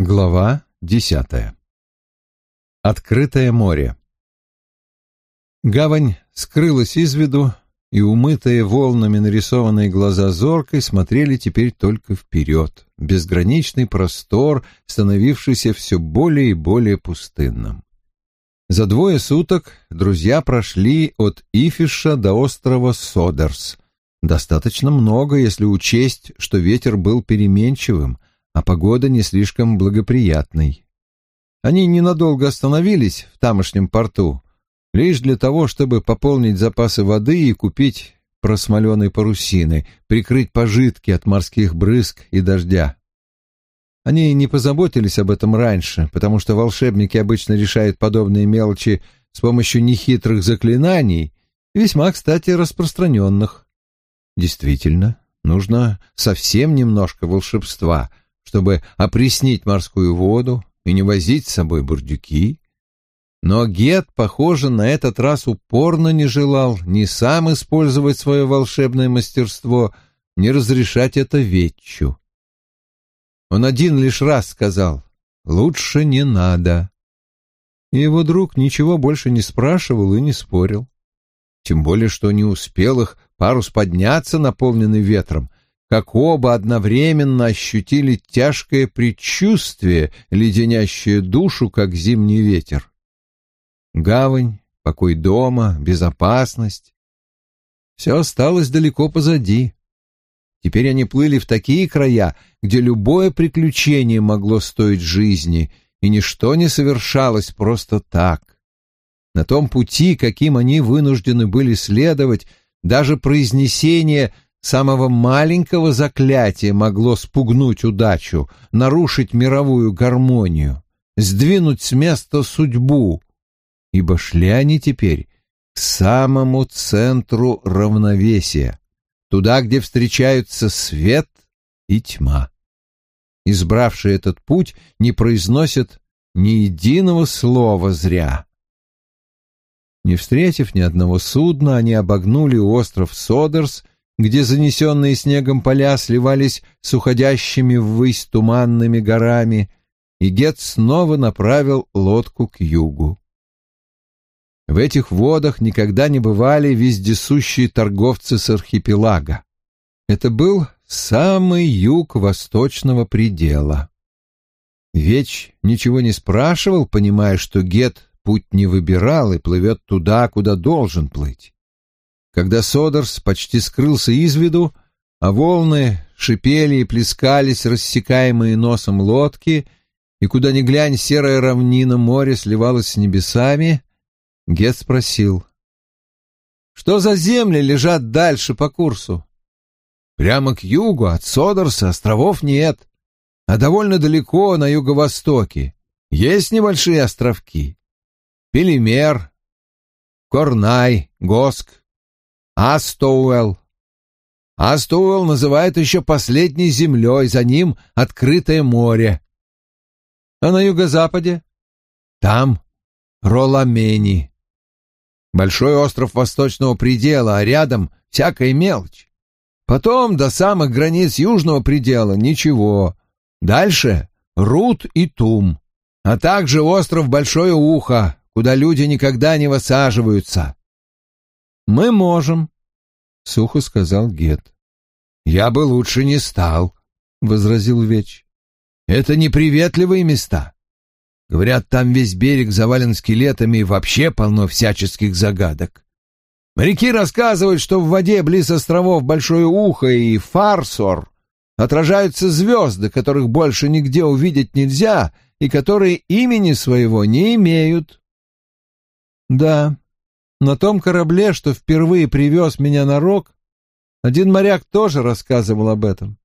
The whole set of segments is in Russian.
Глава десятая. Открытое море. Гавань скрылась из виду, и умытые волнами нарисованные глаза зоркой смотрели теперь только вперед, безграничный простор, становившийся все более и более пустынным. За двое суток друзья прошли от Ифиша до острова Содерс. Достаточно много, если учесть, что ветер был переменчивым — а погода не слишком благоприятной. Они ненадолго остановились в тамошнем порту, лишь для того, чтобы пополнить запасы воды и купить просмоленной парусины, прикрыть пожитки от морских брызг и дождя. Они не позаботились об этом раньше, потому что волшебники обычно решают подобные мелочи с помощью нехитрых заклинаний, весьма, кстати, распространенных. Действительно, нужно совсем немножко волшебства — чтобы опреснить морскую воду и не возить с собой бурдюки. Но Гет, похоже, на этот раз упорно не желал ни сам использовать свое волшебное мастерство, ни разрешать это Ветчу. Он один лишь раз сказал «Лучше не надо». И его друг ничего больше не спрашивал и не спорил. Тем более, что не успел их парус подняться, наполненный ветром, как оба одновременно ощутили тяжкое предчувствие, леденящее душу, как зимний ветер. Гавань, покой дома, безопасность — все осталось далеко позади. Теперь они плыли в такие края, где любое приключение могло стоить жизни, и ничто не совершалось просто так. На том пути, каким они вынуждены были следовать, даже произнесение — самого маленького заклятия могло спугнуть удачу, нарушить мировую гармонию, сдвинуть с места судьбу, ибо шли они теперь к самому центру равновесия, туда, где встречаются свет и тьма. Избравшие этот путь не произносят ни единого слова зря. Не встретив ни одного судна, они обогнули остров Содерс где занесенные снегом поля сливались с уходящими ввысь туманными горами, и Гет снова направил лодку к югу. В этих водах никогда не бывали вездесущие торговцы с архипелага. Это был самый юг восточного предела. Веч ничего не спрашивал, понимая, что Гет путь не выбирал и плывет туда, куда должен плыть. Когда Содерс почти скрылся из виду, а волны шипели и плескались, рассекаемые носом лодки, и куда ни глянь, серая равнина моря сливалась с небесами, Гет спросил. «Что за земли лежат дальше по курсу?» «Прямо к югу, от Содерса, островов нет, а довольно далеко, на юго-востоке, есть небольшие островки. Пелемер, Корнай, Госк, Астоуэлл. Астоуэлл называют еще последней землей, за ним открытое море. А на юго-западе? Там Роламени. Большой остров восточного предела, а рядом всякая мелочь. Потом до самых границ южного предела ничего. Дальше Рут и Тум, а также остров Большое Ухо, куда люди никогда не высаживаются. «Мы можем», — сухо сказал Гет. «Я бы лучше не стал», — возразил Веч. «Это неприветливые места. Говорят, там весь берег завален скелетами и вообще полно всяческих загадок. Моряки рассказывают, что в воде близ островов Большое Ухо и Фарсор отражаются звезды, которых больше нигде увидеть нельзя и которые имени своего не имеют». «Да, на том корабле, что впервые привез меня на рог, один моряк тоже рассказывал об этом.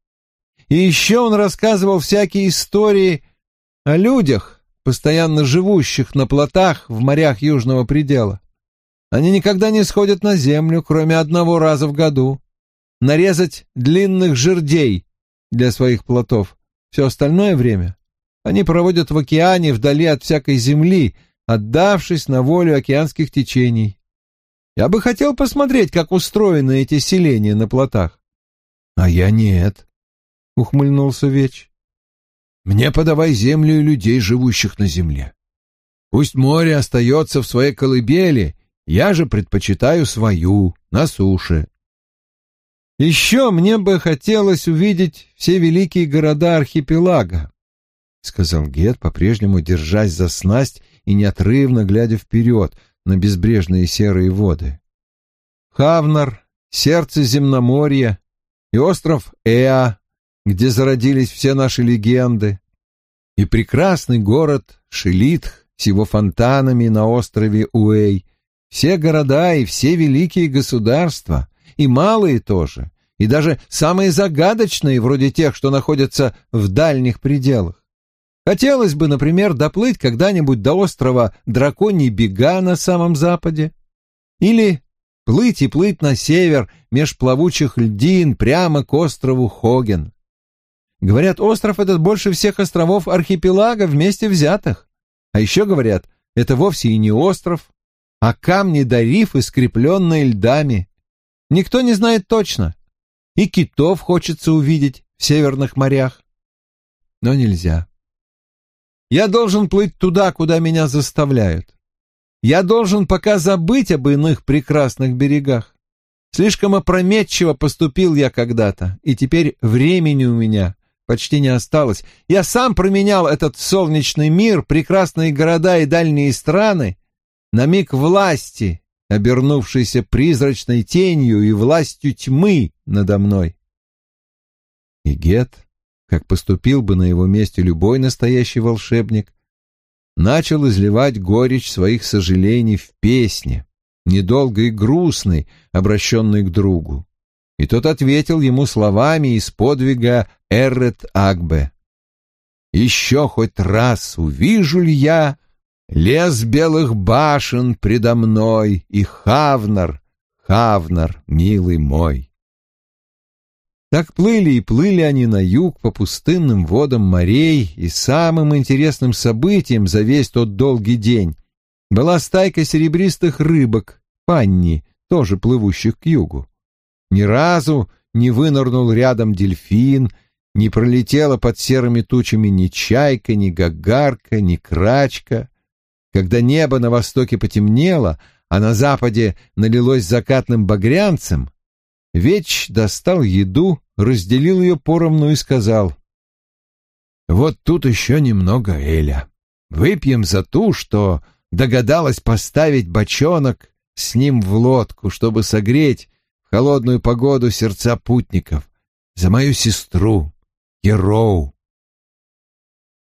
И еще он рассказывал всякие истории о людях, постоянно живущих на плотах в морях Южного предела. Они никогда не сходят на землю, кроме одного раза в году. Нарезать длинных жердей для своих плотов. Все остальное время они проводят в океане вдали от всякой земли, отдавшись на волю океанских течений. Я бы хотел посмотреть, как устроены эти селения на плотах. — А я нет, — ухмыльнулся Веч. Мне подавай землю и людей, живущих на земле. Пусть море остается в своей колыбели, я же предпочитаю свою, на суше. Еще мне бы хотелось увидеть все великие города архипелага, — сказал Гет, по-прежнему держась за снасть и неотрывно глядя вперед на безбрежные серые воды. Хавнар, сердце земноморья и остров Эа, где зародились все наши легенды, и прекрасный город Шелитх с его фонтанами на острове Уэй, все города и все великие государства, и малые тоже, и даже самые загадочные, вроде тех, что находятся в дальних пределах. Хотелось бы, например, доплыть когда-нибудь до острова Драконий Бега на самом западе, или плыть и плыть на север меж плавучих льдин прямо к острову Хоген. Говорят, остров этот больше всех островов архипелага вместе взятых. А еще говорят, это вовсе и не остров, а камни да рифы, скрепленные льдами. Никто не знает точно. И китов хочется увидеть в северных морях. Но нельзя. Я должен плыть туда, куда меня заставляют. Я должен пока забыть об иных прекрасных берегах. Слишком опрометчиво поступил я когда-то, и теперь времени у меня почти не осталось. Я сам променял этот солнечный мир, прекрасные города и дальние страны на миг власти, обернувшейся призрачной тенью и властью тьмы надо мной. И Гет, как поступил бы на его месте любой настоящий волшебник, начал изливать горечь своих сожалений в песне, недолго и грустной, обращенной к другу и тот ответил ему словами из подвига Эррет Агбе. «Еще хоть раз увижу ли я лес белых башен предо мной и Хавнар, Хавнар, милый мой». Так плыли и плыли они на юг по пустынным водам морей, и самым интересным событием за весь тот долгий день была стайка серебристых рыбок, панни, тоже плывущих к югу. Ни разу не вынырнул рядом дельфин, не пролетела под серыми тучами ни чайка, ни гагарка, ни крачка. Когда небо на востоке потемнело, а на западе налилось закатным багрянцем, Веч достал еду, разделил ее поровну и сказал, «Вот тут еще немного Эля. Выпьем за ту, что догадалась поставить бочонок с ним в лодку, чтобы согреть холодную погоду сердца путников, за мою сестру, Ероу.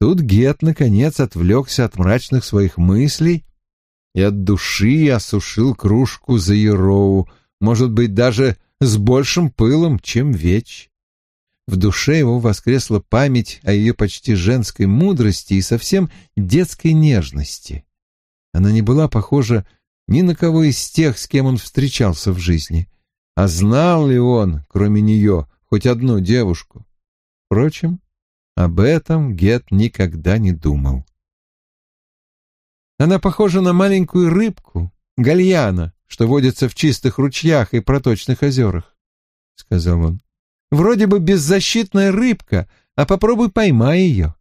Тут Гет, наконец, отвлекся от мрачных своих мыслей и от души осушил кружку за Ероу, может быть, даже с большим пылом, чем Веч. В душе его воскресла память о ее почти женской мудрости и совсем детской нежности. Она не была похожа ни на кого из тех, с кем он встречался в жизни — а знал ли он, кроме нее, хоть одну девушку? Впрочем, об этом Гет никогда не думал. Она похожа на маленькую рыбку, гальяна, что водится в чистых ручьях и проточных озерах, — сказал он. Вроде бы беззащитная рыбка, а попробуй поймай ее.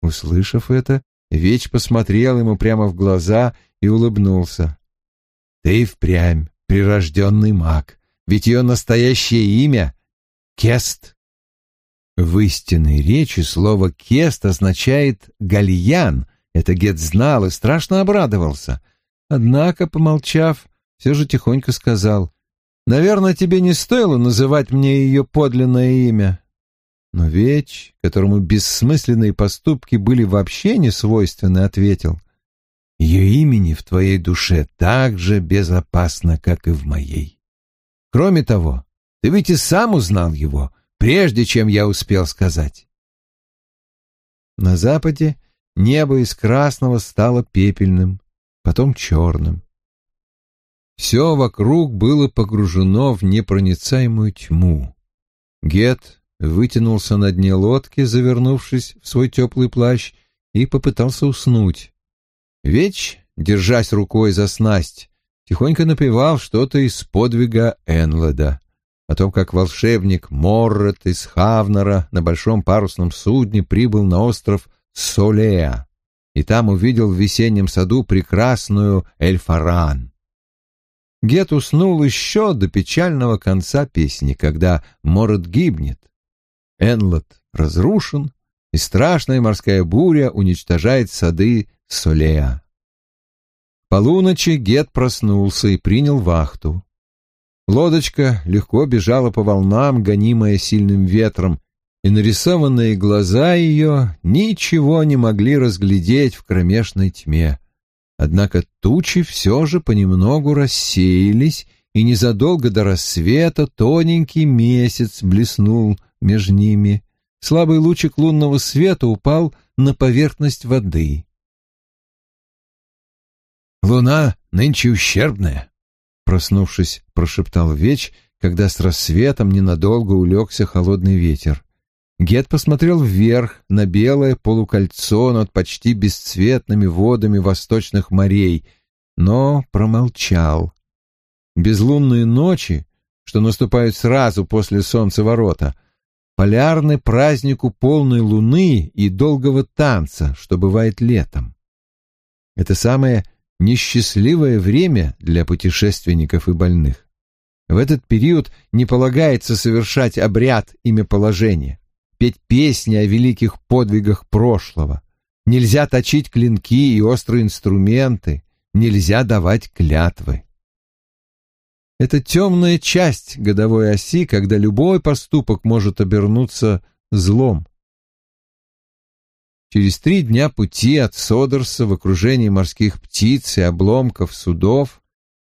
Услышав это, Веч посмотрел ему прямо в глаза и улыбнулся. — Ты впрямь прирожденный маг, ведь ее настоящее имя — Кест. В истинной речи слово «кест» означает «гальян», это Гет знал и страшно обрадовался. Однако, помолчав, все же тихонько сказал, «Наверное, тебе не стоило называть мне ее подлинное имя». Но Веч, которому бессмысленные поступки были вообще не свойственны, ответил, ее имени в твоей душе так же безопасно, как и в моей. Кроме того, ты ведь и сам узнал его, прежде чем я успел сказать. На западе небо из красного стало пепельным, потом черным. Все вокруг было погружено в непроницаемую тьму. Гет вытянулся на дне лодки, завернувшись в свой теплый плащ, и попытался уснуть. Веч, держась рукой за снасть, тихонько напевал что-то из подвига Энлода. о том, как волшебник Моррет из Хавнера на большом парусном судне прибыл на остров Солеа и там увидел в весеннем саду прекрасную Эльфаран. Гет уснул еще до печального конца песни, когда Моррет гибнет. Энлот разрушен, и страшная морская буря уничтожает сады Солеа. Полуночи Гет проснулся и принял вахту. Лодочка легко бежала по волнам, гонимая сильным ветром, и нарисованные глаза ее ничего не могли разглядеть в кромешной тьме. Однако тучи все же понемногу рассеялись, и незадолго до рассвета тоненький месяц блеснул между ними. Слабый лучик лунного света упал на поверхность воды. «Луна нынче ущербная», проснувшись, прошептал Веч, когда с рассветом ненадолго улегся холодный ветер. Гет посмотрел вверх на белое полукольцо над почти бесцветными водами восточных морей, но промолчал. Безлунные ночи, что наступают сразу после солнцеворота, полярны празднику полной луны и долгого танца, что бывает летом. Это самое несчастливое время для путешественников и больных. В этот период не полагается совершать обряд имяположения, петь песни о великих подвигах прошлого. Нельзя точить клинки и острые инструменты, нельзя давать клятвы. Это темная часть годовой оси, когда любой поступок может обернуться злом. Через три дня пути от Содерса в окружении морских птиц и обломков судов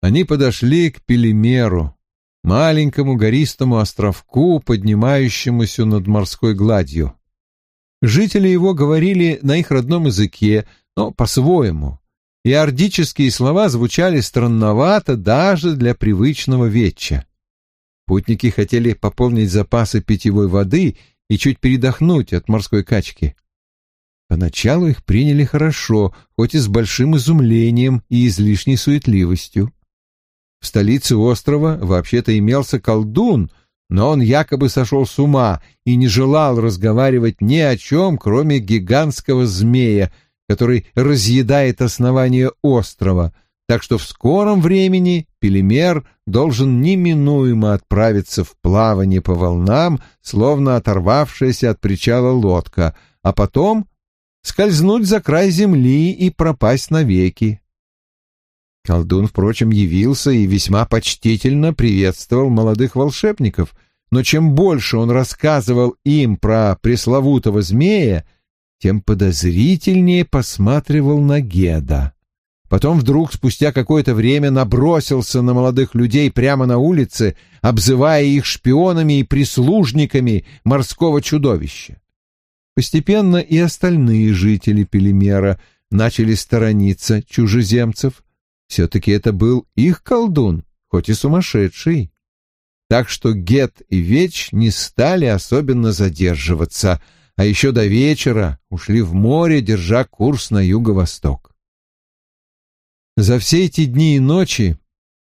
они подошли к Пелемеру, маленькому гористому островку, поднимающемуся над морской гладью. Жители его говорили на их родном языке, но по-своему, и ордические слова звучали странновато даже для привычного ветча. Путники хотели пополнить запасы питьевой воды и чуть передохнуть от морской качки. Поначалу их приняли хорошо, хоть и с большим изумлением и излишней суетливостью. В столице острова вообще-то имелся колдун, но он якобы сошел с ума и не желал разговаривать ни о чем, кроме гигантского змея, который разъедает основание острова, так что в скором времени Пелемер должен неминуемо отправиться в плавание по волнам, словно оторвавшаяся от причала лодка, а потом скользнуть за край земли и пропасть навеки. Колдун, впрочем, явился и весьма почтительно приветствовал молодых волшебников, но чем больше он рассказывал им про пресловутого змея, тем подозрительнее посматривал на Геда. Потом вдруг, спустя какое-то время, набросился на молодых людей прямо на улице, обзывая их шпионами и прислужниками морского чудовища. Постепенно и остальные жители Пелемера начали сторониться чужеземцев. Все-таки это был их колдун, хоть и сумасшедший. Так что Гет и Веч не стали особенно задерживаться, а еще до вечера ушли в море, держа курс на юго-восток. За все эти дни и ночи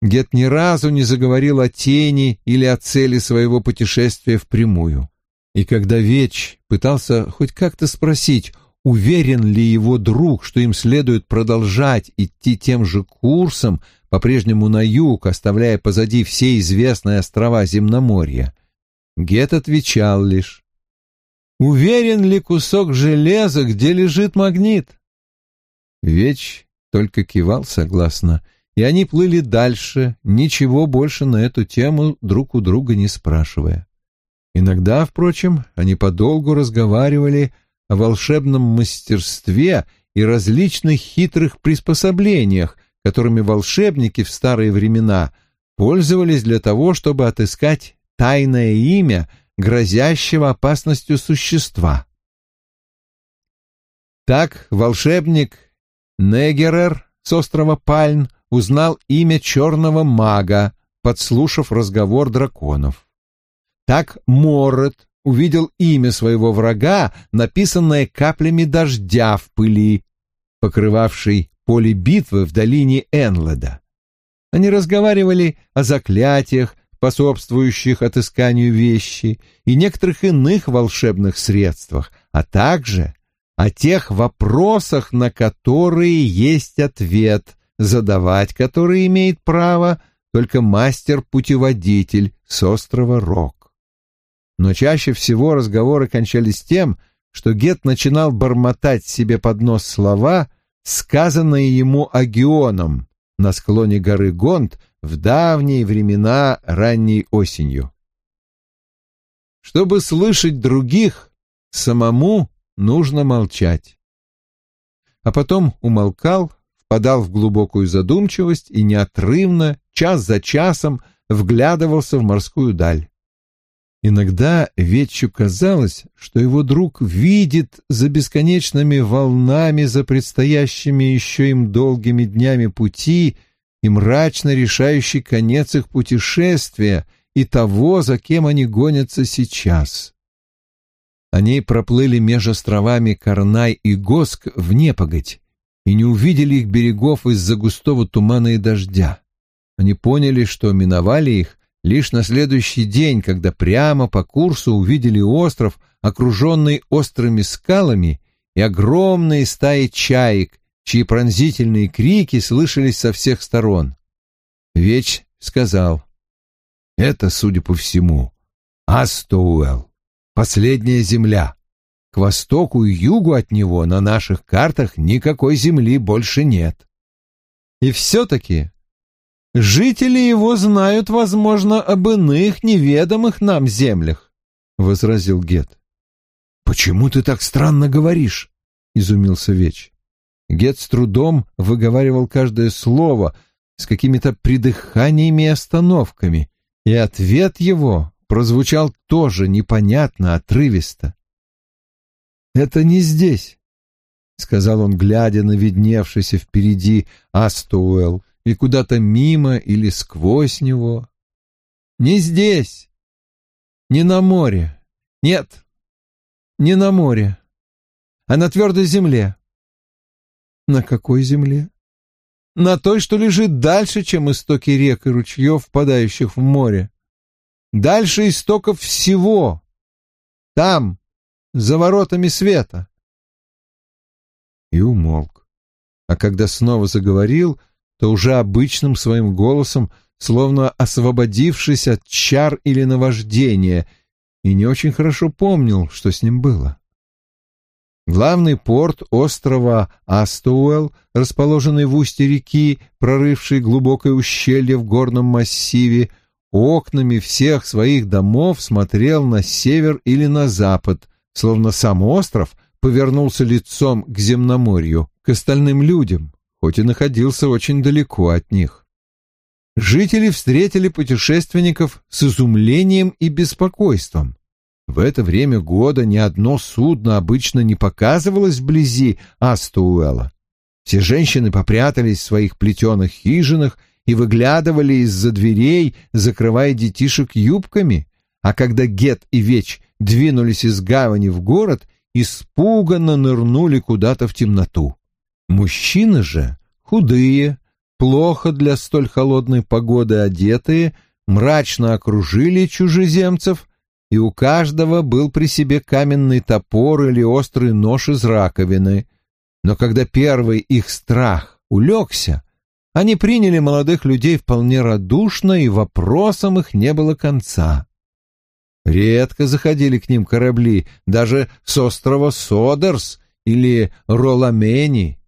Гет ни разу не заговорил о тени или о цели своего путешествия впрямую. И когда Веч пытался хоть как-то спросить, уверен ли его друг, что им следует продолжать идти тем же курсом, по-прежнему на юг, оставляя позади все известные острова Земноморья, Гет отвечал лишь «Уверен ли кусок железа, где лежит магнит?» Веч только кивал согласно, и они плыли дальше, ничего больше на эту тему друг у друга не спрашивая. Иногда, впрочем, они подолгу разговаривали о волшебном мастерстве и различных хитрых приспособлениях, которыми волшебники в старые времена пользовались для того, чтобы отыскать тайное имя грозящего опасностью существа. Так волшебник Негерер с острова Пальн узнал имя черного мага, подслушав разговор драконов. Так Моррет увидел имя своего врага, написанное каплями дождя в пыли, покрывавшей поле битвы в долине Энледа. Они разговаривали о заклятиях, способствующих отысканию вещи, и некоторых иных волшебных средствах, а также о тех вопросах, на которые есть ответ, задавать которые имеет право только мастер-путеводитель с острова Рок. Но чаще всего разговоры кончались тем, что Гет начинал бормотать себе под нос слова, сказанные ему агионом на склоне горы Гонд в давние времена ранней осенью. Чтобы слышать других, самому нужно молчать. А потом умолкал, впадал в глубокую задумчивость и неотрывно, час за часом, вглядывался в морскую даль. Иногда Ветчу казалось, что его друг видит за бесконечными волнами, за предстоящими еще им долгими днями пути и мрачно решающий конец их путешествия и того, за кем они гонятся сейчас. Они проплыли меж островами Карнай и Госк в непогодь и не увидели их берегов из-за густого тумана и дождя. Они поняли, что миновали их лишь на следующий день, когда прямо по курсу увидели остров, окруженный острыми скалами и огромные стаи чаек, чьи пронзительные крики слышались со всех сторон. Веч сказал, «Это, судя по всему, Астоуэлл, последняя земля. К востоку и югу от него на наших картах никакой земли больше нет». «И все-таки жители его знают, возможно, об иных неведомых нам землях», — возразил Гет. «Почему ты так странно говоришь?» — изумился Веч. Гет с трудом выговаривал каждое слово с какими-то придыханиями и остановками, и ответ его прозвучал тоже непонятно, отрывисто. «Это не здесь», — сказал он, глядя на видневшийся впереди Астуэлл и куда-то мимо или сквозь него. «Не здесь, не на море, нет, не на море, а на твердой земле». На какой земле? На той, что лежит дальше, чем истоки рек и ручьев, впадающих в море. Дальше истоков всего. Там, за воротами света. И умолк. А когда снова заговорил, то уже обычным своим голосом, словно освободившись от чар или наваждения, и не очень хорошо помнил, что с ним было. Главный порт острова Астуэлл, расположенный в устье реки, прорывший глубокое ущелье в горном массиве, окнами всех своих домов смотрел на север или на запад, словно сам остров повернулся лицом к земноморью, к остальным людям, хоть и находился очень далеко от них. Жители встретили путешественников с изумлением и беспокойством. В это время года ни одно судно обычно не показывалось вблизи Астуэла. Все женщины попрятались в своих плетеных хижинах и выглядывали из-за дверей, закрывая детишек юбками, а когда Гет и Веч двинулись из гавани в город, испуганно нырнули куда-то в темноту. Мужчины же, худые, плохо для столь холодной погоды одетые, мрачно окружили чужеземцев и у каждого был при себе каменный топор или острый нож из раковины. Но когда первый их страх улегся, они приняли молодых людей вполне радушно, и вопросам их не было конца. Редко заходили к ним корабли, даже с острова Содерс или Роламени,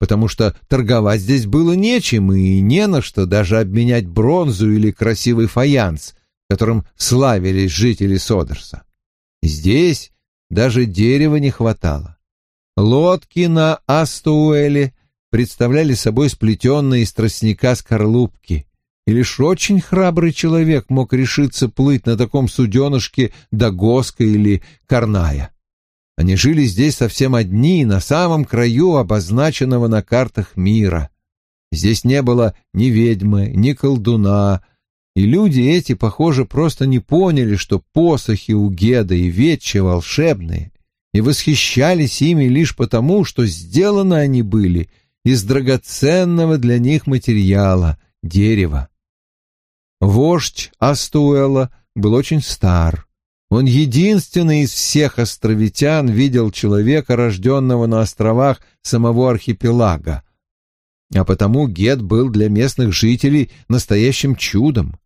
потому что торговать здесь было нечем и не на что даже обменять бронзу или красивый фаянс, которым славились жители Содерса. Здесь даже дерева не хватало. Лодки на Астуэле представляли собой сплетенные из тростника скорлупки, и лишь очень храбрый человек мог решиться плыть на таком суденышке до Госка или Карная. Они жили здесь совсем одни, на самом краю обозначенного на картах мира. Здесь не было ни ведьмы, ни колдуна, и люди эти, похоже, просто не поняли, что посохи у Геда и Ветча волшебные, и восхищались ими лишь потому, что сделаны они были из драгоценного для них материала — дерева. Вождь Астуэла был очень стар. Он единственный из всех островитян видел человека, рожденного на островах самого архипелага. А потому Гет был для местных жителей настоящим чудом.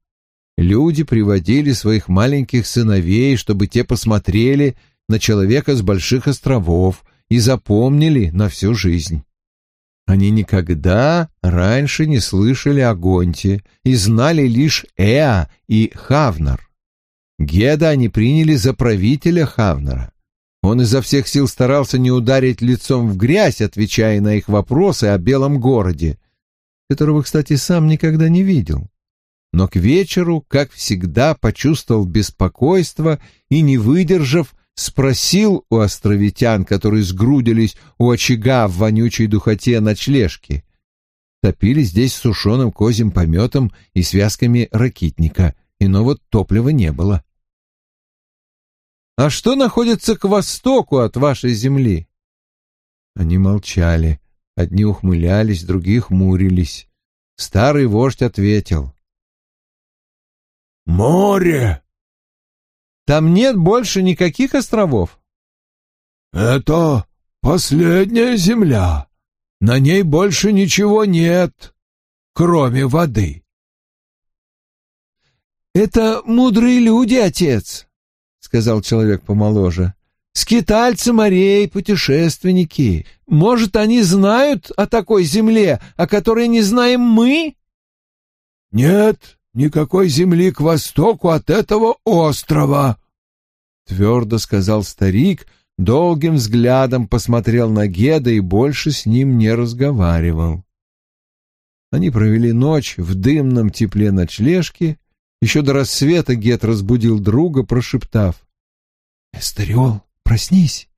Люди приводили своих маленьких сыновей, чтобы те посмотрели на человека с больших островов и запомнили на всю жизнь. Они никогда раньше не слышали о Гонте и знали лишь Эа и Хавнар. Геда они приняли за правителя Хавнара. Он изо всех сил старался не ударить лицом в грязь, отвечая на их вопросы о белом городе, которого, кстати, сам никогда не видел. Но к вечеру, как всегда, почувствовал беспокойство и, не выдержав, спросил у островитян, которые сгрудились у очага в вонючей духоте ночлежки. Топили здесь сушеным козьим пометом и связками ракитника, иного топлива не было. «А что находится к востоку от вашей земли?» Они молчали. Одни ухмылялись, другие хмурились. Старый вождь ответил. «Море!» Там нет больше никаких островов. Это последняя земля. На ней больше ничего нет, кроме воды. Это мудрые люди, отец, сказал человек помоложе. Скитальцы морей, путешественники. Может, они знают о такой земле, о которой не знаем мы? Нет, никакой земли к востоку от этого острова, — твердо сказал старик, долгим взглядом посмотрел на Геда и больше с ним не разговаривал. Они провели ночь в дымном тепле ночлежки. Еще до рассвета Гед разбудил друга, прошептав. — Эстериол, проснись.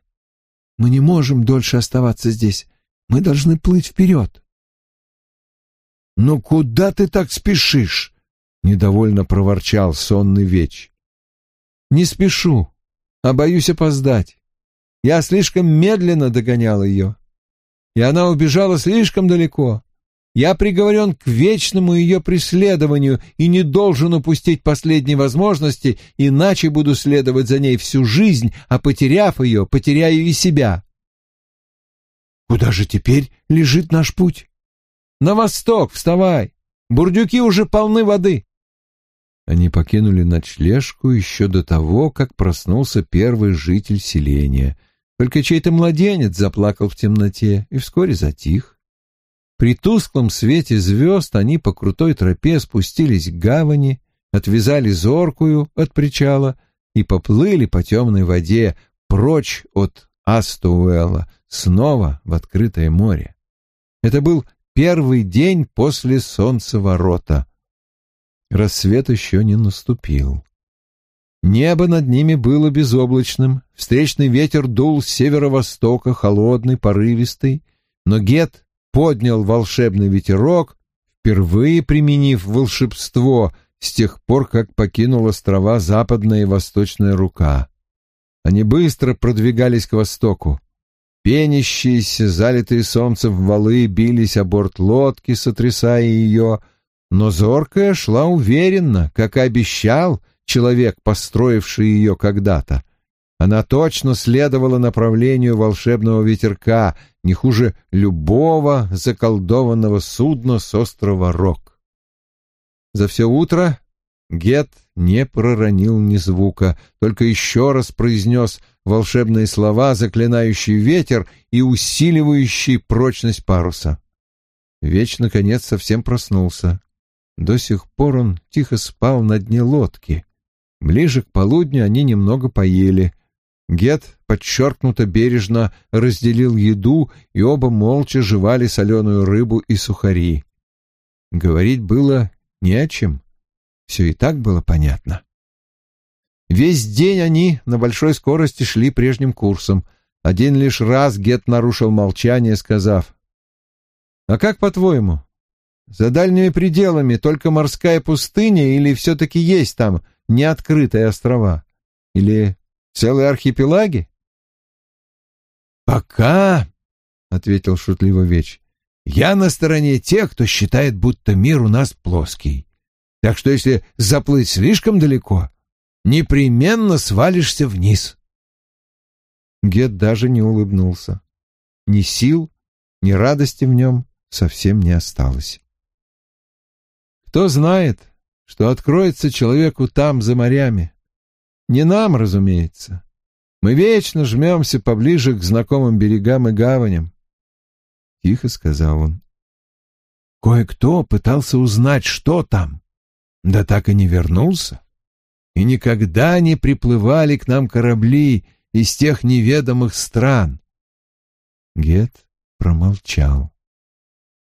Мы не можем дольше оставаться здесь. Мы должны плыть вперед. — Ну куда ты так спешишь? недовольно проворчал сонный веч. Не спешу, а боюсь опоздать. Я слишком медленно догонял ее, и она убежала слишком далеко. Я приговорен к вечному ее преследованию и не должен упустить последней возможности, иначе буду следовать за ней всю жизнь, а потеряв ее, потеряю и себя. Куда же теперь лежит наш путь? На восток, вставай. Бурдюки уже полны воды. Они покинули ночлежку еще до того, как проснулся первый житель селения. Только чей-то младенец заплакал в темноте и вскоре затих. При тусклом свете звезд они по крутой тропе спустились к гавани, отвязали зоркую от причала и поплыли по темной воде прочь от Астуэлла, снова в открытое море. Это был первый день после солнцеворота — Рассвет еще не наступил. Небо над ними было безоблачным, встречный ветер дул с северо-востока, холодный, порывистый, но Гет поднял волшебный ветерок, впервые применив волшебство с тех пор, как покинул острова западная и восточная рука. Они быстро продвигались к востоку. Пенящиеся, залитые солнцем валы бились о борт лодки, сотрясая ее — но зоркая шла уверенно, как и обещал человек, построивший ее когда-то. Она точно следовала направлению волшебного ветерка, не хуже любого заколдованного судна с острова Рок. За все утро Гет не проронил ни звука, только еще раз произнес волшебные слова, заклинающие ветер и усиливающие прочность паруса. Веч, наконец, совсем проснулся. До сих пор он тихо спал на дне лодки. Ближе к полудню они немного поели. Гет подчеркнуто бережно разделил еду, и оба молча жевали соленую рыбу и сухари. Говорить было не о чем. Все и так было понятно. Весь день они на большой скорости шли прежним курсом. Один лишь раз Гет нарушил молчание, сказав, «А как по-твоему, за дальними пределами только морская пустыня или все-таки есть там неоткрытые острова? Или целые архипелаги? «Пока», — ответил шутливо Веч, — «я на стороне тех, кто считает, будто мир у нас плоский. так что если заплыть слишком далеко, непременно свалишься вниз. Гет даже не улыбнулся. Ни сил, ни радости в нем совсем не осталось. Кто знает, что откроется человеку там, за морями. Не нам, разумеется. Мы вечно жмемся поближе к знакомым берегам и гаваням. Тихо сказал он. Кое-кто пытался узнать, что там, да так и не вернулся. И никогда не приплывали к нам корабли из тех неведомых стран. Гет промолчал.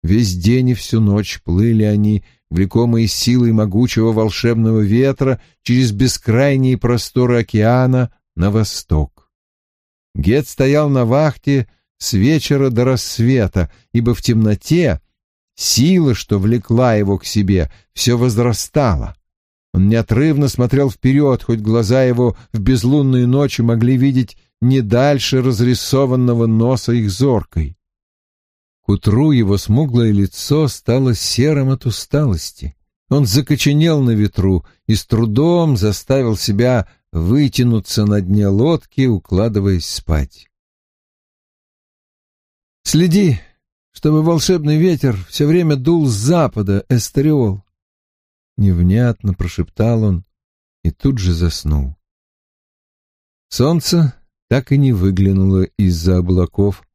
Весь день и всю ночь плыли они, влекомые силой могучего волшебного ветра, через бескрайние просторы океана на восток. Гет стоял на вахте с вечера до рассвета, ибо в темноте сила, что влекла его к себе, все возрастала. Он неотрывно смотрел вперед, хоть глаза его в безлунные ночи могли видеть не дальше разрисованного носа их зоркой. К утру его смуглое лицо стало серым от усталости. Он закоченел на ветру и с трудом заставил себя вытянуться на дне лодки, укладываясь спать. «Следи, чтобы волшебный ветер все время дул с запада, Эстериол!» Невнятно прошептал он и тут же заснул. Солнце так и не выглянуло из-за облаков,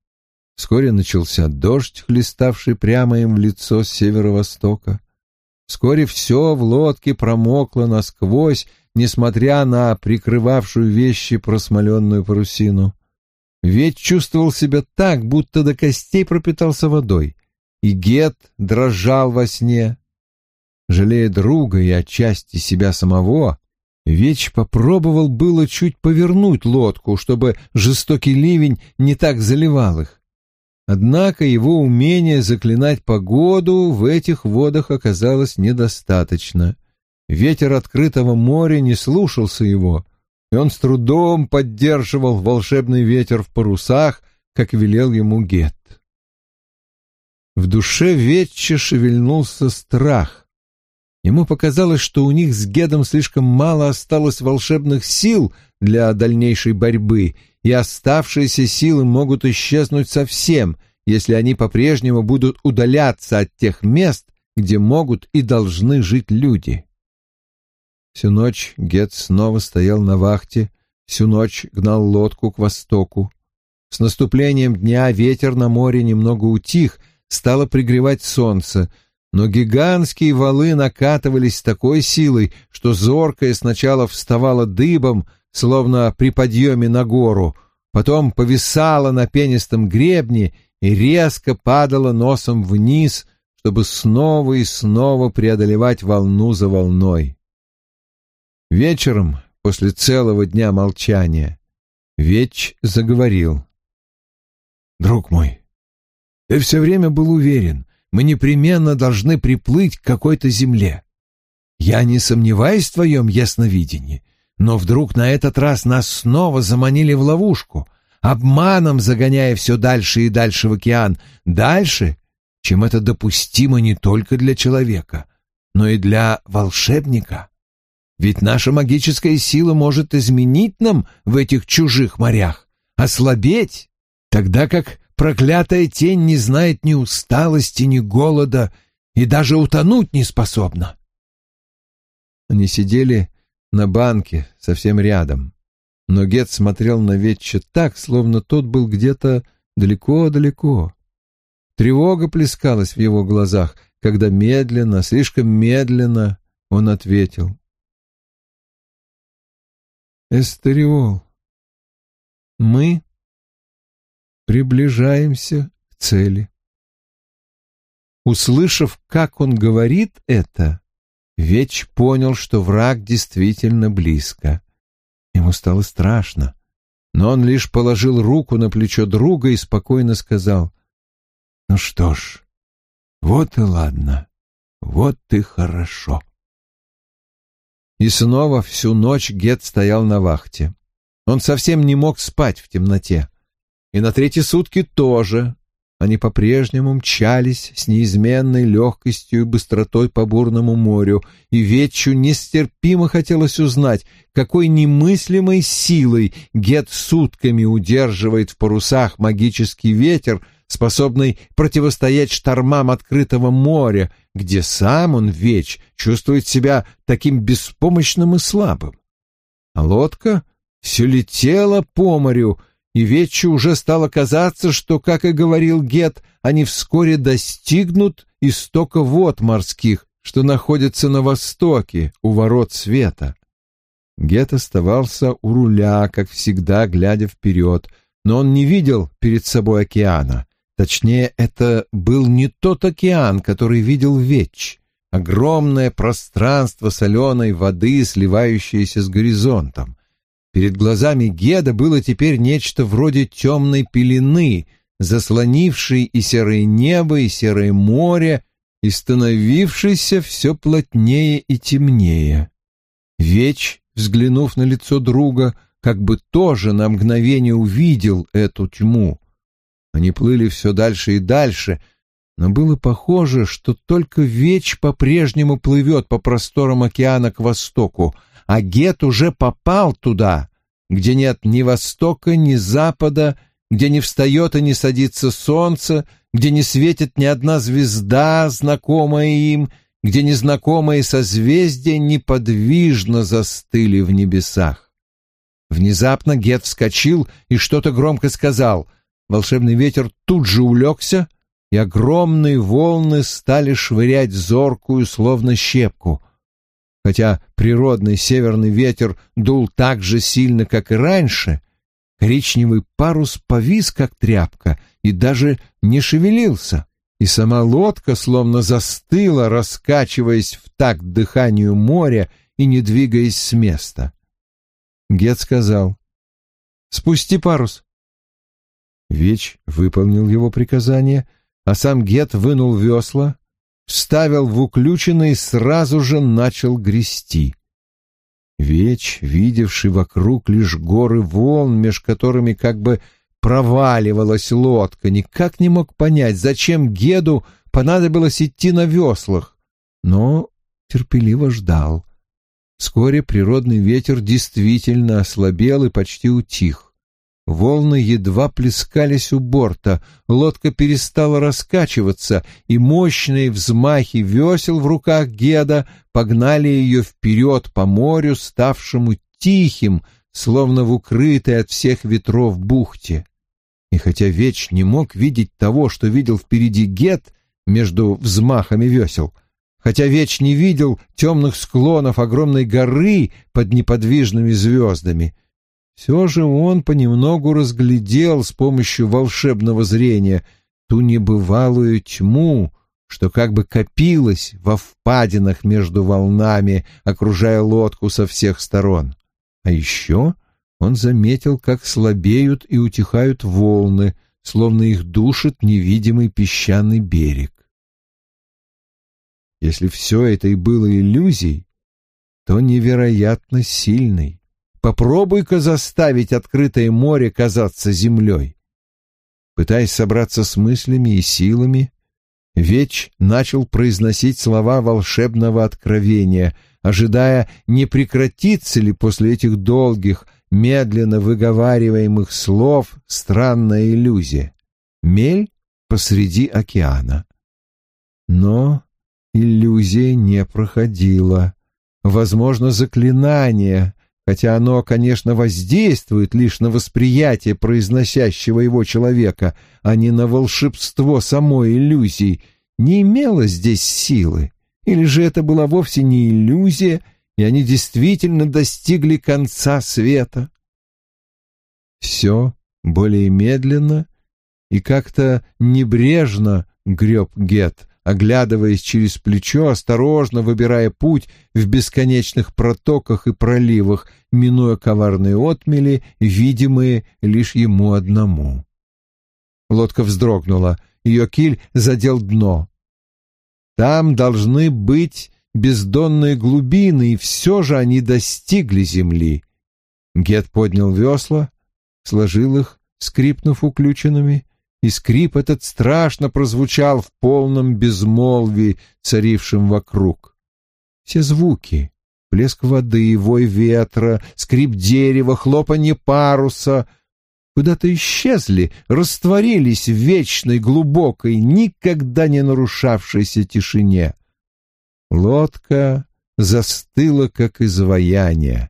Вскоре начался дождь, хлеставший прямо им в лицо с северо-востока. Вскоре все в лодке промокло насквозь, несмотря на прикрывавшую вещи просмоленную парусину. Ведь чувствовал себя так, будто до костей пропитался водой, и Гет дрожал во сне. Жалея друга и отчасти себя самого, Веч попробовал было чуть повернуть лодку, чтобы жестокий ливень не так заливал их. Однако его умение заклинать погоду в этих водах оказалось недостаточно. Ветер открытого моря не слушался его, и он с трудом поддерживал волшебный ветер в парусах, как велел ему Гет. В душе Ветча шевельнулся страх. Ему показалось, что у них с Гедом слишком мало осталось волшебных сил для дальнейшей борьбы, и оставшиеся силы могут исчезнуть совсем, если они по-прежнему будут удаляться от тех мест, где могут и должны жить люди. Всю ночь Гет снова стоял на вахте, всю ночь гнал лодку к востоку. С наступлением дня ветер на море немного утих, стало пригревать солнце, но гигантские валы накатывались с такой силой, что зоркая сначала вставала дыбом, словно при подъеме на гору, потом повисала на пенистом гребне и резко падала носом вниз, чтобы снова и снова преодолевать волну за волной. Вечером, после целого дня молчания, Веч заговорил. «Друг мой, ты все время был уверен, мы непременно должны приплыть к какой-то земле. Я не сомневаюсь в твоем ясновидении, но вдруг на этот раз нас снова заманили в ловушку, обманом загоняя все дальше и дальше в океан, дальше, чем это допустимо не только для человека, но и для волшебника. Ведь наша магическая сила может изменить нам в этих чужих морях, ослабеть, тогда как проклятая тень не знает ни усталости, ни голода и даже утонуть не способна. Они сидели на банке совсем рядом. Но Гет смотрел на Ветча так, словно тот был где-то далеко-далеко. Тревога плескалась в его глазах, когда медленно, слишком медленно он ответил. «Эстериол, мы приближаемся к цели». Услышав, как он говорит это, Веч понял, что враг действительно близко. Ему стало страшно, но он лишь положил руку на плечо друга и спокойно сказал, «Ну что ж, вот и ладно, вот и хорошо». И снова всю ночь Гет стоял на вахте. Он совсем не мог спать в темноте. И на третьи сутки тоже. Они по-прежнему мчались с неизменной легкостью и быстротой по бурному морю, и Ветчу нестерпимо хотелось узнать, какой немыслимой силой Гет сутками удерживает в парусах магический ветер, способный противостоять штормам открытого моря, где сам он, Веч, чувствует себя таким беспомощным и слабым. А лодка все летела по морю, и Ветчу уже стало казаться, что, как и говорил Гет, они вскоре достигнут истока вод морских, что находится на востоке, у ворот света. Гет оставался у руля, как всегда, глядя вперед, но он не видел перед собой океана. Точнее, это был не тот океан, который видел Ветч. Огромное пространство соленой воды, сливающееся с горизонтом. Перед глазами Геда было теперь нечто вроде темной пелены, заслонившей и серое небо, и серое море, и становившейся все плотнее и темнее. Веч, взглянув на лицо друга, как бы тоже на мгновение увидел эту тьму. Они плыли все дальше и дальше, но было похоже, что только Веч по-прежнему плывет по просторам океана к востоку — а Гет уже попал туда, где нет ни востока, ни запада, где не встает и не садится солнце, где не светит ни одна звезда, знакомая им, где незнакомые созвездия неподвижно застыли в небесах. Внезапно Гет вскочил и что-то громко сказал. Волшебный ветер тут же улегся, и огромные волны стали швырять зоркую, словно щепку. Хотя природный северный ветер дул так же сильно, как и раньше, коричневый парус повис, как тряпка, и даже не шевелился, и сама лодка словно застыла, раскачиваясь в такт дыханию моря и не двигаясь с места. Гет сказал, «Спусти парус». Веч выполнил его приказание, а сам Гет вынул весла, вставил в уключенный и сразу же начал грести. Веч, видевший вокруг лишь горы волн, меж которыми как бы проваливалась лодка, никак не мог понять, зачем Геду понадобилось идти на веслах, но терпеливо ждал. Вскоре природный ветер действительно ослабел и почти утих. Волны едва плескались у борта, лодка перестала раскачиваться, и мощные взмахи весел в руках Геда погнали ее вперед по морю, ставшему тихим, словно в укрытой от всех ветров бухте. И хотя Веч не мог видеть того, что видел впереди Гед между взмахами весел, хотя Веч не видел темных склонов огромной горы под неподвижными звездами — все же он понемногу разглядел с помощью волшебного зрения ту небывалую тьму, что как бы копилась во впадинах между волнами, окружая лодку со всех сторон. А еще он заметил, как слабеют и утихают волны, словно их душит невидимый песчаный берег. Если все это и было иллюзией, то невероятно сильной. Попробуй-ка заставить открытое море казаться землей. Пытаясь собраться с мыслями и силами, Веч начал произносить слова волшебного откровения, ожидая, не прекратится ли после этих долгих, медленно выговариваемых слов странная иллюзия. Мель посреди океана. Но иллюзия не проходила. Возможно, заклинание, хотя оно, конечно, воздействует лишь на восприятие произносящего его человека, а не на волшебство самой иллюзии, не имело здесь силы. Или же это была вовсе не иллюзия, и они действительно достигли конца света? Все более медленно и как-то небрежно греб Гет, оглядываясь через плечо, осторожно выбирая путь в бесконечных протоках и проливах, минуя коварные отмели, видимые лишь ему одному. Лодка вздрогнула, ее киль задел дно. Там должны быть бездонные глубины, и все же они достигли земли. Гет поднял весла, сложил их, скрипнув уключенными, и скрип этот страшно прозвучал в полном безмолвии, царившем вокруг. Все звуки — плеск воды, вой ветра, скрип дерева, хлопанье паруса — куда-то исчезли, растворились в вечной, глубокой, никогда не нарушавшейся тишине. Лодка застыла, как изваяние.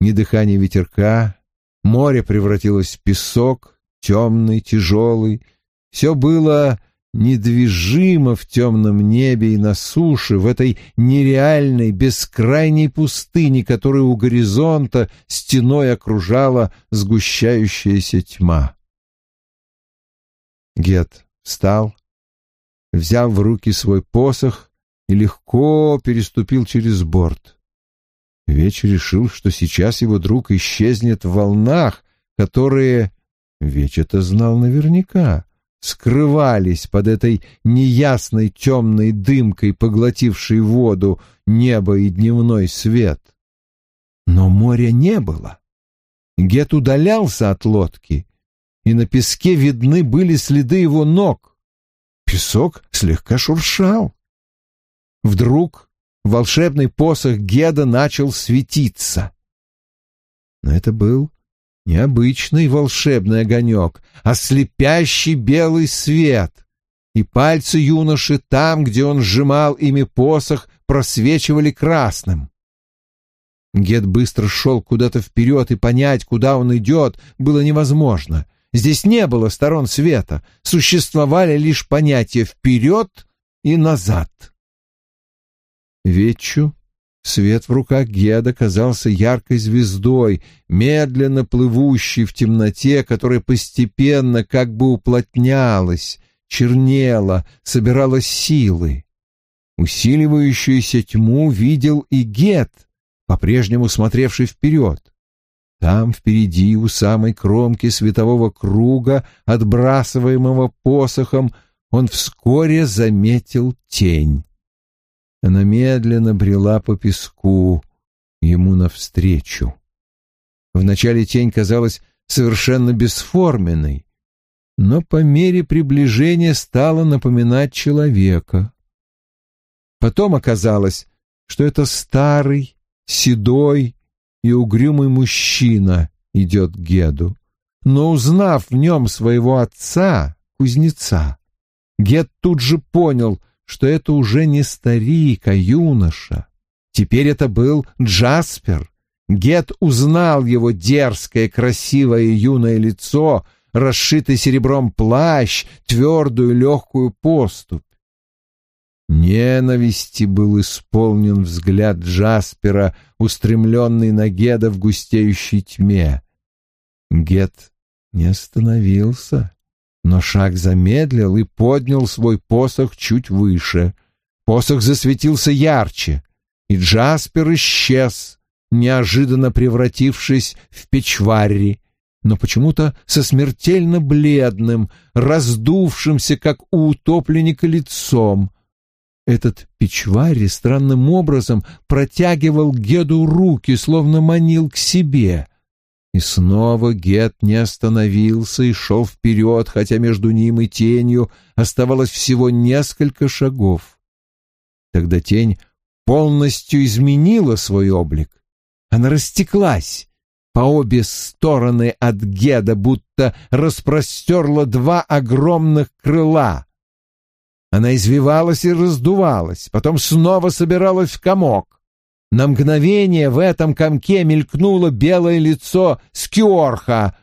Ни дыхания ветерка, море превратилось в песок, темный, тяжелый. Все было недвижимо в темном небе и на суше, в этой нереальной, бескрайней пустыне, которую у горизонта стеной окружала сгущающаяся тьма. Гет встал, взял в руки свой посох и легко переступил через борт. Веч решил, что сейчас его друг исчезнет в волнах, которые, Веч это знал наверняка, скрывались под этой неясной темной дымкой, поглотившей воду, небо и дневной свет. Но моря не было. Гет удалялся от лодки, и на песке видны были следы его ног. Песок слегка шуршал. Вдруг волшебный посох Геда начал светиться. Но это был необычный волшебный огонек, а слепящий белый свет, и пальцы юноши там, где он сжимал ими посох, просвечивали красным. Гед быстро шел куда-то вперед, и понять, куда он идет, было невозможно. Здесь не было сторон света, существовали лишь понятия «вперед» и «назад». Вечу свет в руках Геда казался яркой звездой, медленно плывущей в темноте, которая постепенно как бы уплотнялась, чернела, собирала силы. Усиливающуюся тьму видел и Гед, по-прежнему смотревший вперед. Там впереди, у самой кромки светового круга, отбрасываемого посохом, он вскоре заметил тень. Она медленно брела по песку ему навстречу. Вначале тень казалась совершенно бесформенной, но по мере приближения стала напоминать человека. Потом оказалось, что это старый, седой и угрюмый мужчина идет к Геду. Но узнав в нем своего отца, кузнеца, Гед тут же понял — что это уже не старик, а юноша. Теперь это был Джаспер. Гет узнал его дерзкое, красивое юное лицо, расшитый серебром плащ, твердую легкую поступь. Ненависти был исполнен взгляд Джаспера, устремленный на Геда в густеющей тьме. Гет не остановился но шаг замедлил и поднял свой посох чуть выше. Посох засветился ярче, и Джаспер исчез, неожиданно превратившись в печварри, но почему-то со смертельно бледным, раздувшимся, как у утопленника, лицом. Этот печварри странным образом протягивал Геду руки, словно манил к себе — и снова Гет не остановился и шел вперед, хотя между ним и тенью оставалось всего несколько шагов. Тогда тень полностью изменила свой облик. Она растеклась по обе стороны от Геда, будто распростерла два огромных крыла. Она извивалась и раздувалась, потом снова собиралась в комок. На мгновение в этом комке мелькнуло белое лицо Скиорха,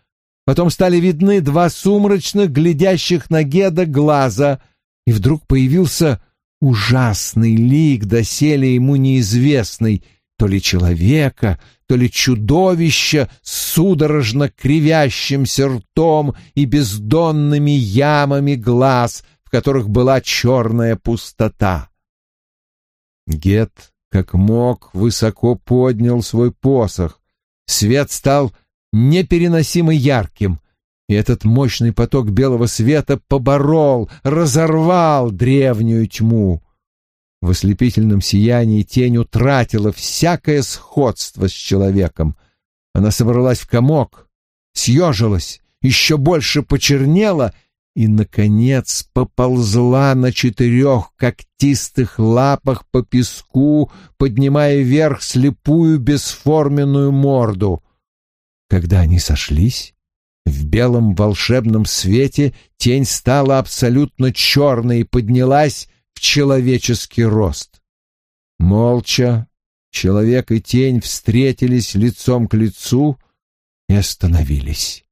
потом стали видны два сумрачных, глядящих на Геда глаза, и вдруг появился ужасный лик, доселе ему неизвестный, то ли человека, то ли чудовища с судорожно кривящимся ртом и бездонными ямами глаз, в которых была черная пустота. Гет как мог, высоко поднял свой посох. Свет стал непереносимо ярким, и этот мощный поток белого света поборол, разорвал древнюю тьму. В ослепительном сиянии тень утратила всякое сходство с человеком. Она собралась в комок, съежилась, еще больше почернела и, наконец, поползла на четырех когтистых лапах по песку, поднимая вверх слепую бесформенную морду. Когда они сошлись, в белом волшебном свете тень стала абсолютно черной и поднялась в человеческий рост. Молча человек и тень встретились лицом к лицу и остановились.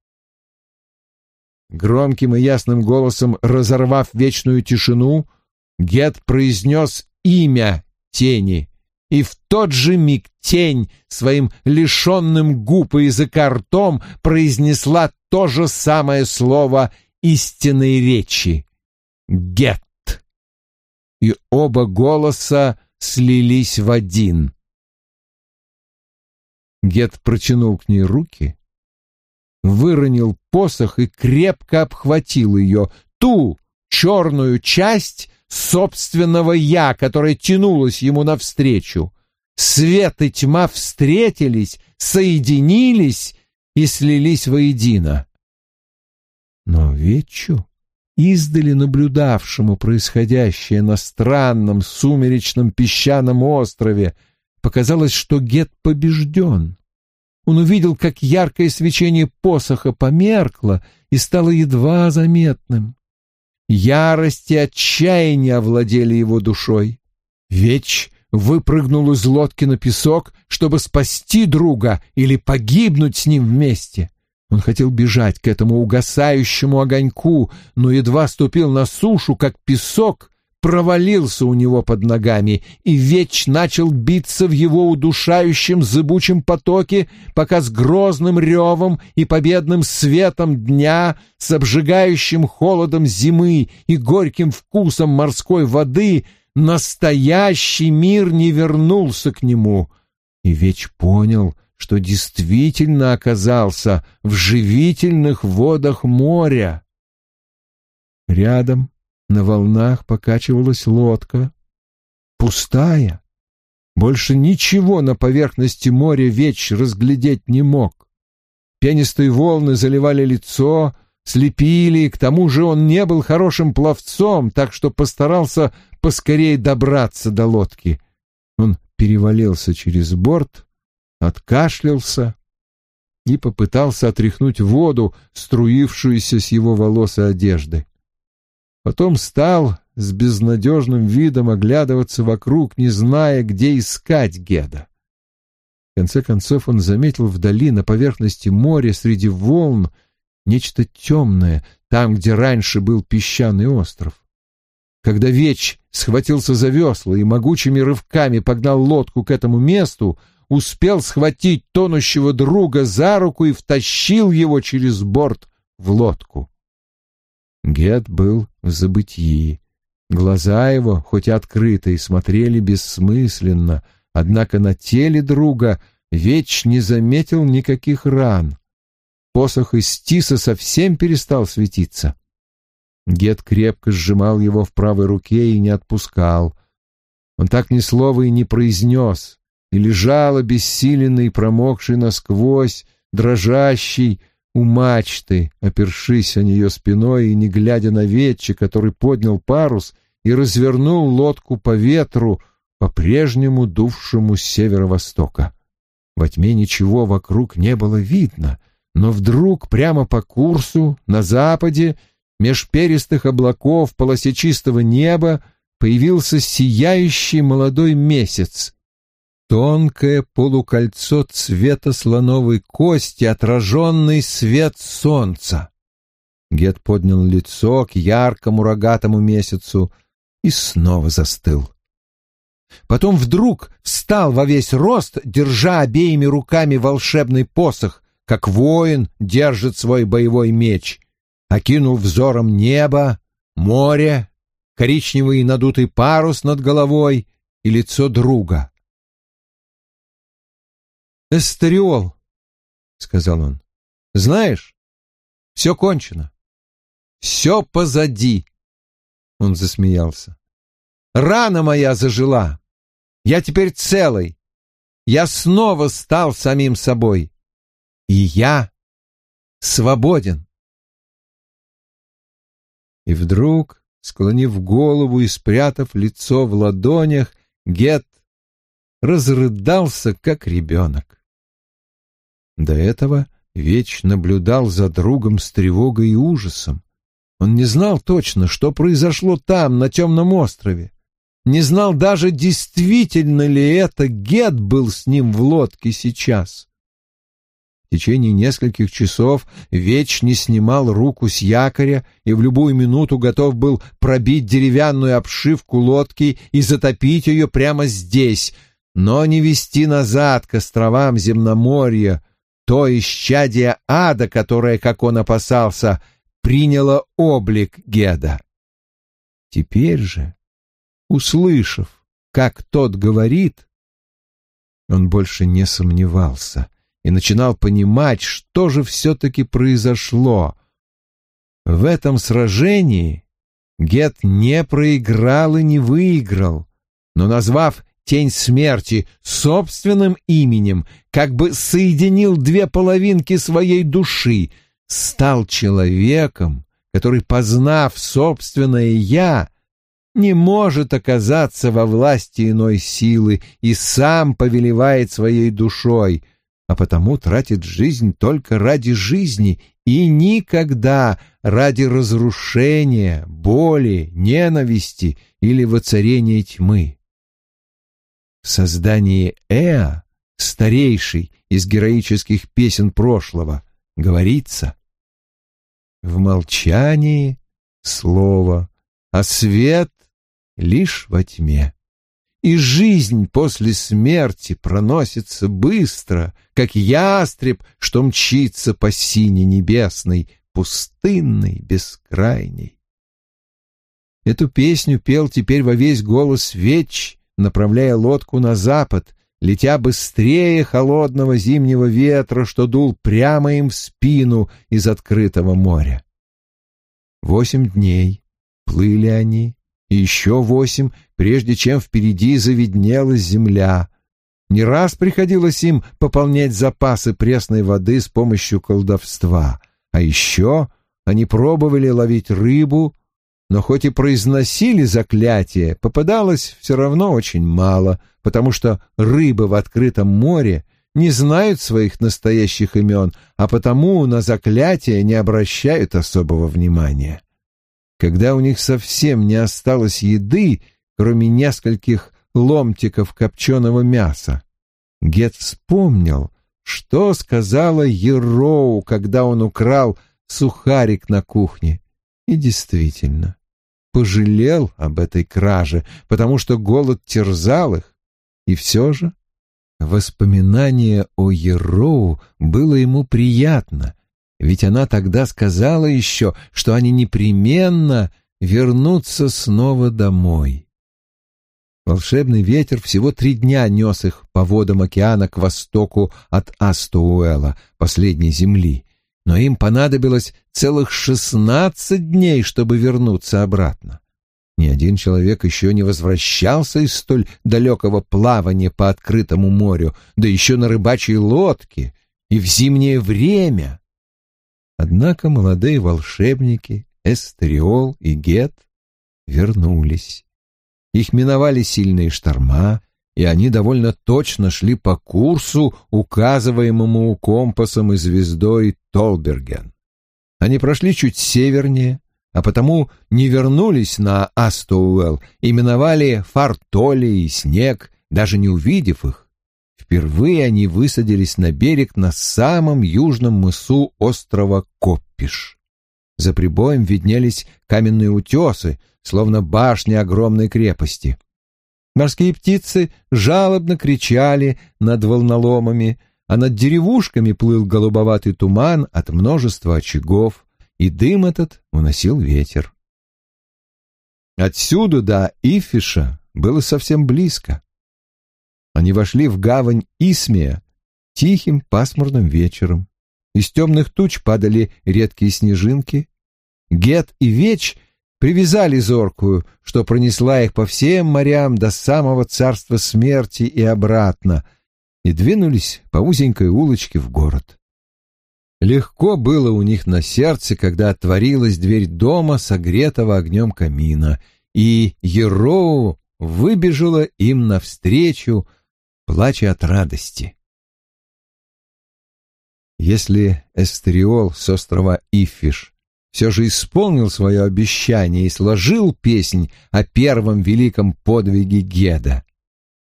Громким и ясным голосом разорвав вечную тишину, Гет произнес имя тени, и в тот же миг тень своим лишенным губ и языка ртом произнесла то же самое слово истинной речи — Гет. И оба голоса слились в один. Гет протянул к ней руки выронил посох и крепко обхватил ее, ту черную часть собственного «я», которая тянулась ему навстречу. Свет и тьма встретились, соединились и слились воедино. Но Вечу, издали наблюдавшему происходящее на странном сумеречном песчаном острове, показалось, что Гет побежден. Он увидел, как яркое свечение посоха померкло и стало едва заметным. Ярость и отчаяние овладели его душой. Веч выпрыгнул из лодки на песок, чтобы спасти друга или погибнуть с ним вместе. Он хотел бежать к этому угасающему огоньку, но едва ступил на сушу, как песок провалился у него под ногами, и Веч начал биться в его удушающем зыбучем потоке, пока с грозным ревом и победным светом дня, с обжигающим холодом зимы и горьким вкусом морской воды настоящий мир не вернулся к нему. И Веч понял, что действительно оказался в живительных водах моря. Рядом на волнах покачивалась лодка. Пустая. Больше ничего на поверхности моря Веч разглядеть не мог. Пенистые волны заливали лицо, слепили, к тому же он не был хорошим пловцом, так что постарался поскорее добраться до лодки. Он перевалился через борт, откашлялся и попытался отряхнуть воду, струившуюся с его волос и одежды. Потом стал с безнадежным видом оглядываться вокруг, не зная, где искать Геда. В конце концов он заметил вдали, на поверхности моря, среди волн, нечто темное, там, где раньше был песчаный остров. Когда Веч схватился за весла и могучими рывками погнал лодку к этому месту, успел схватить тонущего друга за руку и втащил его через борт в лодку. Гет был в забытии. Глаза его, хоть и открытые, смотрели бессмысленно, однако на теле друга Веч не заметил никаких ран. Посох из тиса совсем перестал светиться. Гет крепко сжимал его в правой руке и не отпускал. Он так ни слова и не произнес, и лежал обессиленный, промокший насквозь, дрожащий, у мачты, опершись о нее спиной и не глядя на ветчи, который поднял парус и развернул лодку по ветру, по-прежнему дувшему с северо-востока. Во тьме ничего вокруг не было видно, но вдруг прямо по курсу, на западе, меж перистых облаков полосе чистого неба, появился сияющий молодой месяц, тонкое полукольцо цвета слоновой кости, отраженный свет солнца. Гет поднял лицо к яркому рогатому месяцу и снова застыл. Потом вдруг встал во весь рост, держа обеими руками волшебный посох, как воин держит свой боевой меч, окинул взором небо, море, коричневый надутый парус над головой и лицо друга. Эстериол, — сказал он, — знаешь, все кончено. Все позади. Он засмеялся. Рана моя зажила. Я теперь целый. Я снова стал самим собой. И я свободен. И вдруг, склонив голову и спрятав лицо в ладонях, Гет разрыдался, как ребенок. До этого Веч наблюдал за другом с тревогой и ужасом. Он не знал точно, что произошло там, на темном острове. Не знал даже, действительно ли это Гет был с ним в лодке сейчас. В течение нескольких часов Веч не снимал руку с якоря и в любую минуту готов был пробить деревянную обшивку лодки и затопить ее прямо здесь, но не вести назад к островам земноморья, то исчадие ада, которое, как он опасался, приняло облик Геда. Теперь же, услышав, как тот говорит, он больше не сомневался и начинал понимать, что же все-таки произошло. В этом сражении Гет не проиграл и не выиграл, но, назвав тень смерти собственным именем, как бы соединил две половинки своей души, стал человеком, который, познав собственное «я», не может оказаться во власти иной силы и сам повелевает своей душой, а потому тратит жизнь только ради жизни и никогда ради разрушения, боли, ненависти или воцарения тьмы. Создании Эа, старейшей из героических песен прошлого, говорится «В молчании слово, а свет лишь во тьме». И жизнь после смерти проносится быстро, как ястреб, что мчится по сине небесной, пустынной, бескрайней. Эту песню пел теперь во весь голос Веч, направляя лодку на запад, летя быстрее холодного зимнего ветра, что дул прямо им в спину из открытого моря. Восемь дней плыли они, и еще восемь, прежде чем впереди завиднелась земля. Не раз приходилось им пополнять запасы пресной воды с помощью колдовства, а еще они пробовали ловить рыбу, но хоть и произносили заклятие, попадалось все равно очень мало, потому что рыбы в открытом море не знают своих настоящих имен, а потому на заклятие не обращают особого внимания. Когда у них совсем не осталось еды, кроме нескольких ломтиков копченого мяса, Гет вспомнил, что сказала Ероу, когда он украл сухарик на кухне. И действительно, пожалел об этой краже, потому что голод терзал их. И все же воспоминание о Ероу было ему приятно, ведь она тогда сказала еще, что они непременно вернутся снова домой. Волшебный ветер всего три дня нес их по водам океана к востоку от Астуэла, последней земли, но им понадобилось целых шестнадцать дней, чтобы вернуться обратно. Ни один человек еще не возвращался из столь далекого плавания по открытому морю, да еще на рыбачьей лодке и в зимнее время. Однако молодые волшебники Эстериол и Гет вернулись. Их миновали сильные шторма, и они довольно точно шли по курсу, указываемому компасом и звездой Толберген. Они прошли чуть севернее, а потому не вернулись на Астоуэлл и миновали Фартоли и снег, даже не увидев их. Впервые они высадились на берег на самом южном мысу острова Коппиш. За прибоем виднелись каменные утесы, словно башни огромной крепости. Морские птицы жалобно кричали над волноломами, а над деревушками плыл голубоватый туман от множества очагов, и дым этот уносил ветер. Отсюда до Ифиша было совсем близко. Они вошли в гавань Исмия тихим пасмурным вечером. Из темных туч падали редкие снежинки. Гет и Веч привязали зоркую, что пронесла их по всем морям до самого царства смерти и обратно, и двинулись по узенькой улочке в город. Легко было у них на сердце, когда отворилась дверь дома, согретого огнем камина, и Ероу выбежала им навстречу, плача от радости. Если Эстериол с острова Ифиш все же исполнил свое обещание и сложил песнь о первом великом подвиге Геда,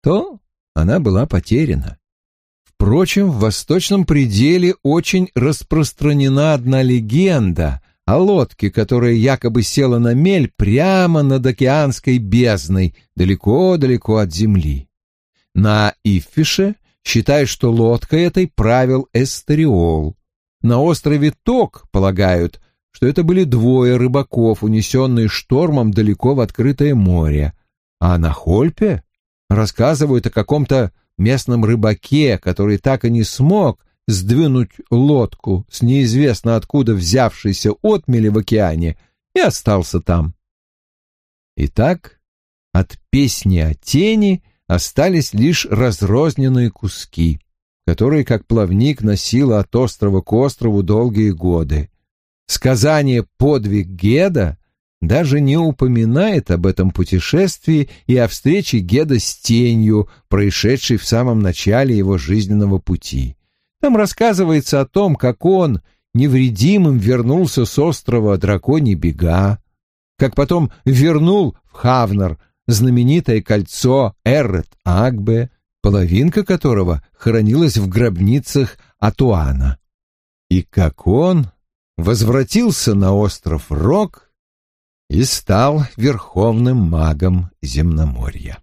то она была потеряна. Впрочем, в восточном пределе очень распространена одна легенда о лодке, которая якобы села на мель прямо над океанской бездной, далеко-далеко от земли. На Иффише считают, что лодкой этой правил Эстериол. На острове Ток полагают, что это были двое рыбаков, унесенные штормом далеко в открытое море, а на Хольпе рассказывают о каком-то местном рыбаке, который так и не смог сдвинуть лодку с неизвестно откуда взявшейся отмели в океане и остался там. Итак, от песни о тени остались лишь разрозненные куски, которые, как плавник, носило от острова к острову долгие годы. Сказание «Подвиг Геда» даже не упоминает об этом путешествии и о встрече Геда с тенью, происшедшей в самом начале его жизненного пути. Там рассказывается о том, как он невредимым вернулся с острова Драконий Бега, как потом вернул в Хавнар знаменитое кольцо Эррет Агбе, половинка которого хранилась в гробницах Атуана, и как он возвратился на остров Рок и стал верховным магом земноморья.